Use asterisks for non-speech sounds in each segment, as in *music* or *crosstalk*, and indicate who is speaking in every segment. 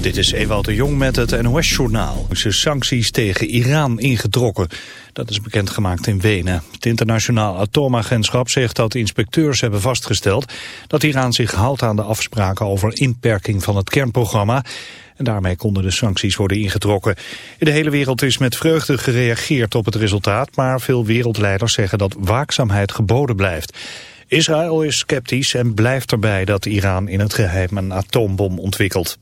Speaker 1: Dit is Ewout de Jong met het NOS-journaal. De sancties tegen Iran ingetrokken. Dat is bekendgemaakt in Wenen. Het internationaal atoomagentschap zegt dat inspecteurs hebben vastgesteld... dat Iran zich houdt aan de afspraken over inperking van het kernprogramma... En daarmee konden de sancties worden ingetrokken. In de hele wereld is met vreugde gereageerd op het resultaat... maar veel wereldleiders zeggen dat waakzaamheid geboden blijft. Israël is sceptisch en blijft erbij dat Iran in het geheim een atoombom ontwikkelt.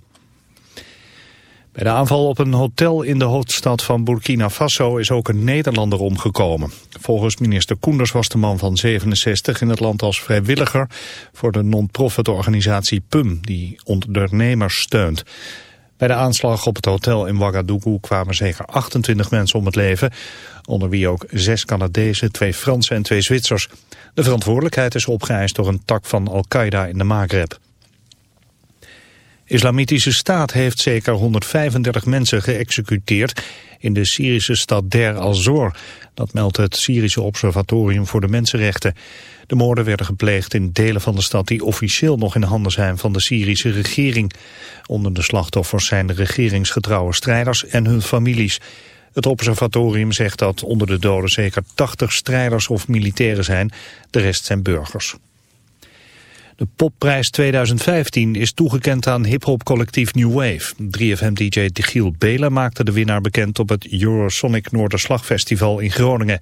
Speaker 1: Bij de aanval op een hotel in de hoofdstad van Burkina Faso is ook een Nederlander omgekomen. Volgens minister Koenders was de man van 67 in het land als vrijwilliger voor de non-profit organisatie PUM, die ondernemers steunt. Bij de aanslag op het hotel in Ouagadougou kwamen zeker 28 mensen om het leven, onder wie ook zes Canadezen, twee Fransen en twee Zwitsers. De verantwoordelijkheid is opgeëist door een tak van Al-Qaeda in de Maghreb. Islamitische Staat heeft zeker 135 mensen geëxecuteerd in de Syrische stad Der al-Zor. Dat meldt het Syrische Observatorium voor de Mensenrechten. De moorden werden gepleegd in delen van de stad die officieel nog in handen zijn van de Syrische regering. Onder de slachtoffers zijn de regeringsgetrouwe strijders en hun families. Het observatorium zegt dat onder de doden zeker 80 strijders of militairen zijn. De rest zijn burgers. De popprijs 2015 is toegekend aan hip-hop collectief New Wave. 3FM-dj Giel Belen maakte de winnaar bekend op het Eurosonic Noorderslag-festival in Groningen.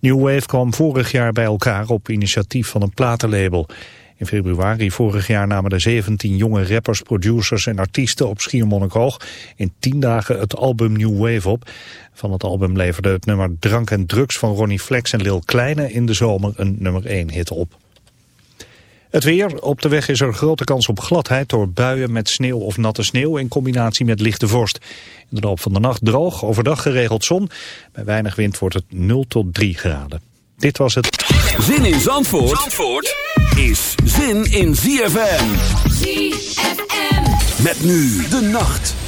Speaker 1: New Wave kwam vorig jaar bij elkaar op initiatief van een platenlabel. In februari vorig jaar namen de 17 jonge rappers, producers en artiesten op Schiermonnikoog in 10 dagen het album New Wave op. Van het album leverde het nummer Drank en Drugs van Ronnie Flex en Lil Kleine in de zomer een nummer 1 hit op. Het weer. Op de weg is er grote kans op gladheid door buien met sneeuw of natte sneeuw in combinatie met lichte vorst. In de loop van de nacht droog, overdag geregeld zon. Bij weinig wind wordt het 0 tot 3 graden. Dit was het.
Speaker 2: Zin in Zandvoort, Zandvoort is zin in ZFM. ZFM. Met nu de nacht.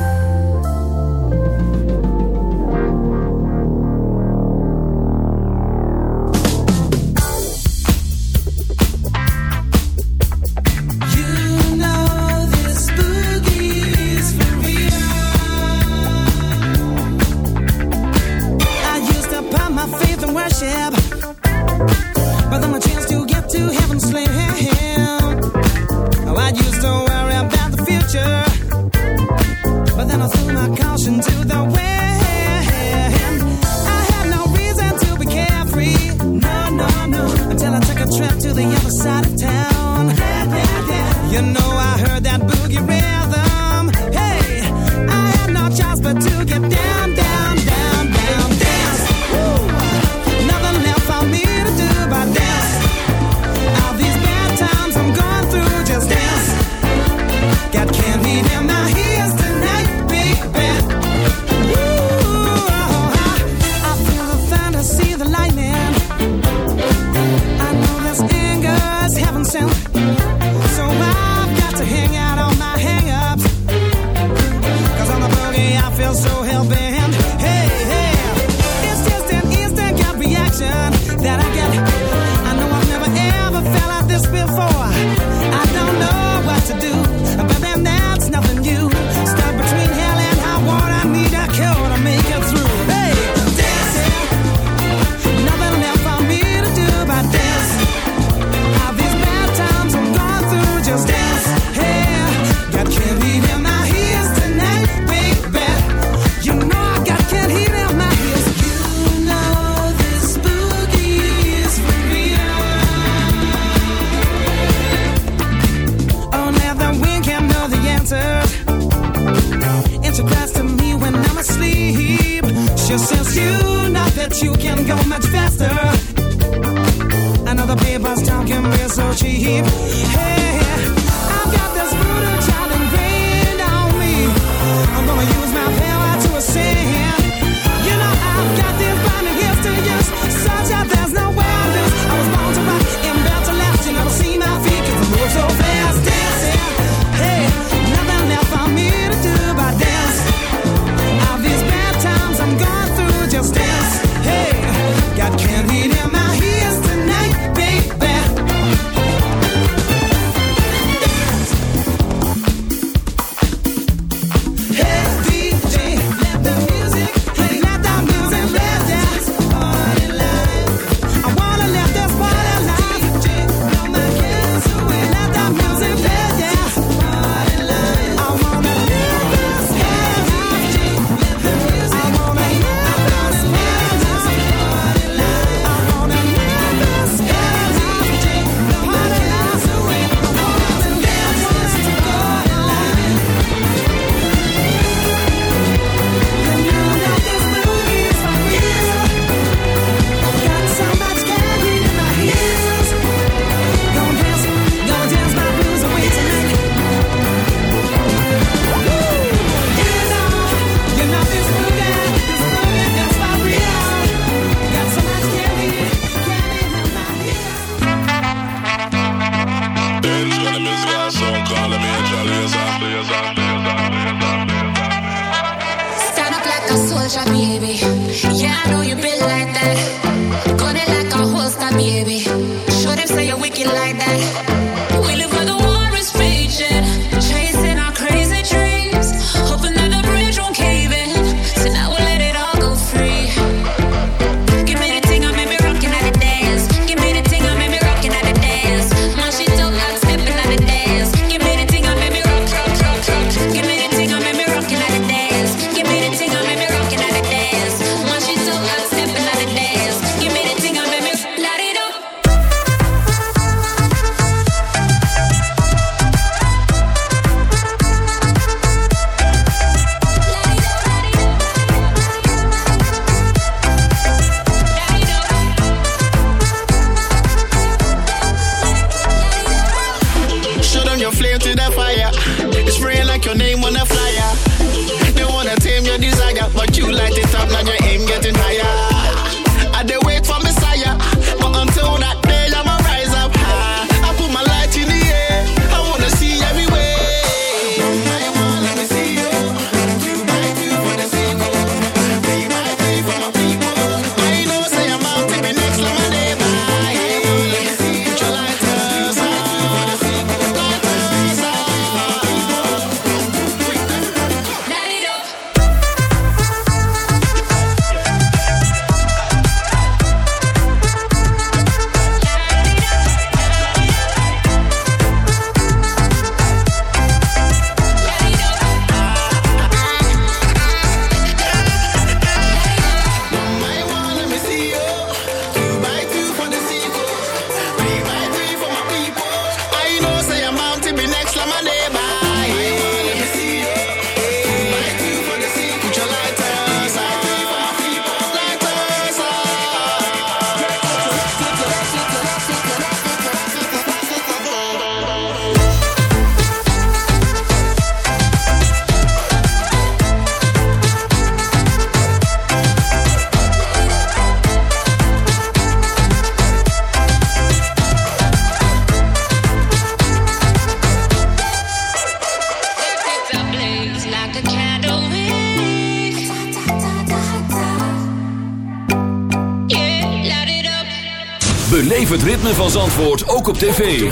Speaker 2: Het ritme van Zandvoort ook op tv.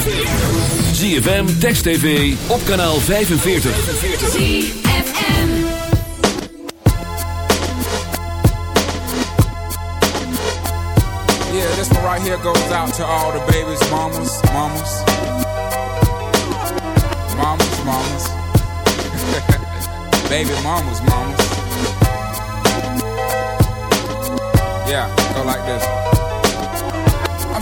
Speaker 2: ZFM, Text TV, op kanaal 45.
Speaker 3: ZFM.
Speaker 4: Yeah, this one right here goes out to all the babies, mamas, mamas. Mamas, mamas. *laughs* Baby mamas, mamas. Yeah, go like this.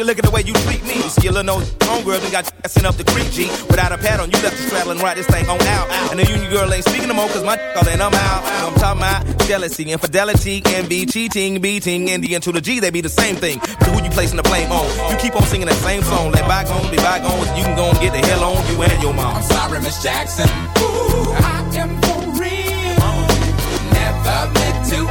Speaker 5: She look at the way you treat me. Skillin' no homegirl, then got sent up the creek, G. Without a pad on, you left the straddle and ride this thing on out. And the union girl ain't speaking no more, cause my *laughs* all in, I'm out. I'm talking about jealousy, infidelity, envy, cheating, beating, and the to the G, they be the same thing. But who you placing the blame on? You keep on singing that same song. Let bygones be bygones, you can go and get the hell on you and your mom.
Speaker 4: I'm sorry, Miss Jackson. Ooh, I am for real. Never meant to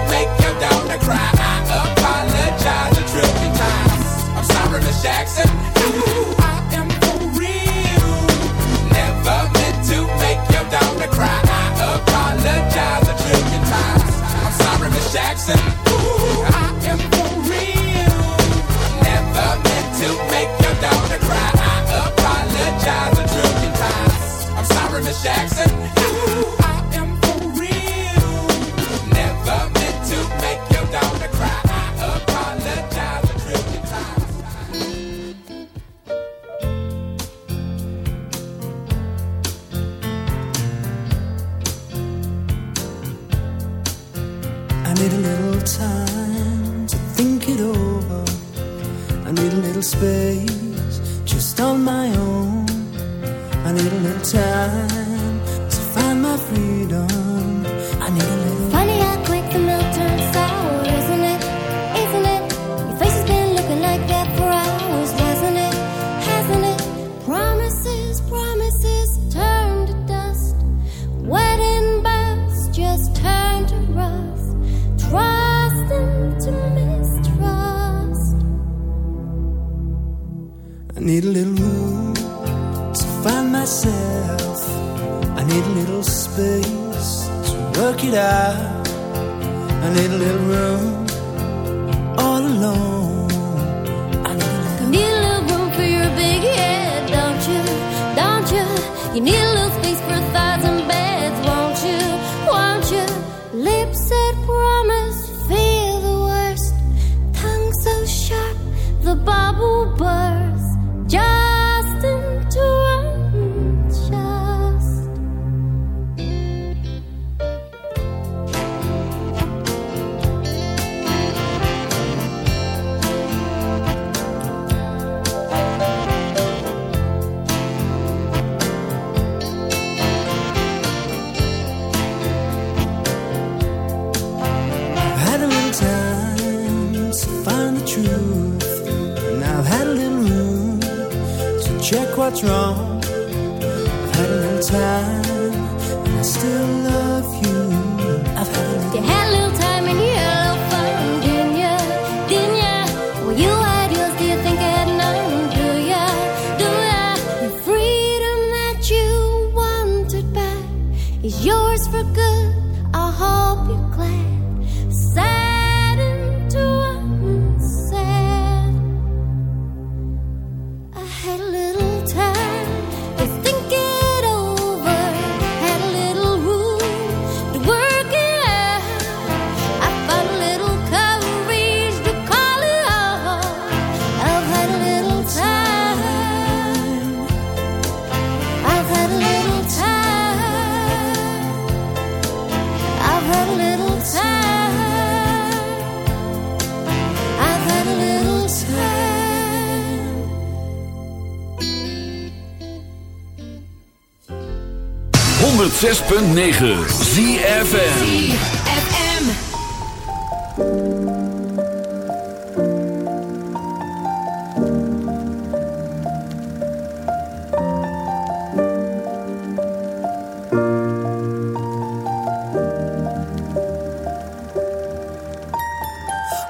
Speaker 6: 106.9 ZFM.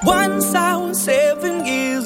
Speaker 7: Once I was seven